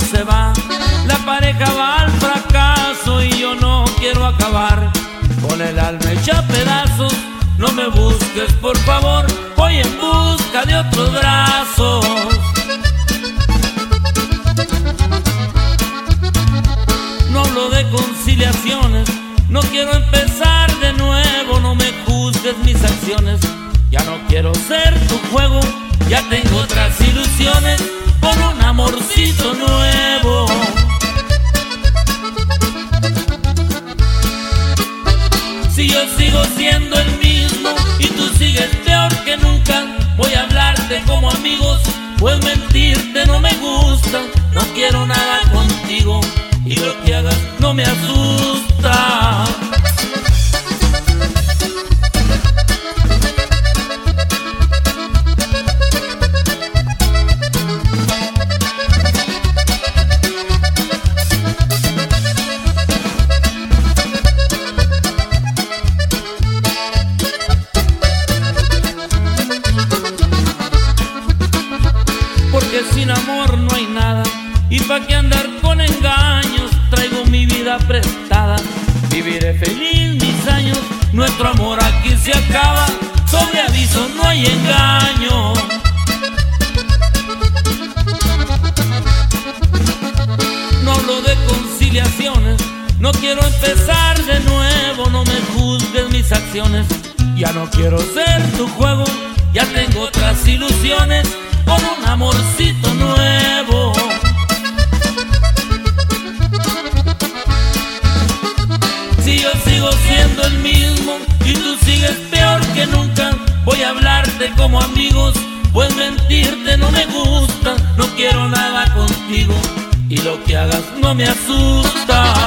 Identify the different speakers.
Speaker 1: se va, la pareja va al fracaso y yo no quiero acabar con el alma hecha pedazos. No me busques, por favor, voy en busca de otros brazos. No hablo de conciliaciones, no quiero empezar de nuevo, no me juzgues mis acciones. Ya no quiero ser tu juego, ya tengo otras ilusiones con un yo sigo siendo el mismo. Y tú sigues peor que nunca, voy a hablarte como amigos, pues mentirte no me gusta, no quiero nada contigo. Y lo que hagas no me asusta. Sin amor no hay nada. Y pa' que andar con engaños, traigo mi vida prestada. Viviré feliz mis años, nuestro amor aquí se acaba. Sobre aviso no hay engaño. No hablo de conciliaciones, no quiero empezar de nuevo, no me juzgues mis acciones. Ya no quiero ser tu juego, ya tengo otras ilusiones siendo el mismo y tú sigues peor que nunca, voy a hablarte como amigos, pues mentirte no me gusta, no quiero nada contigo y lo que hagas no me asusta.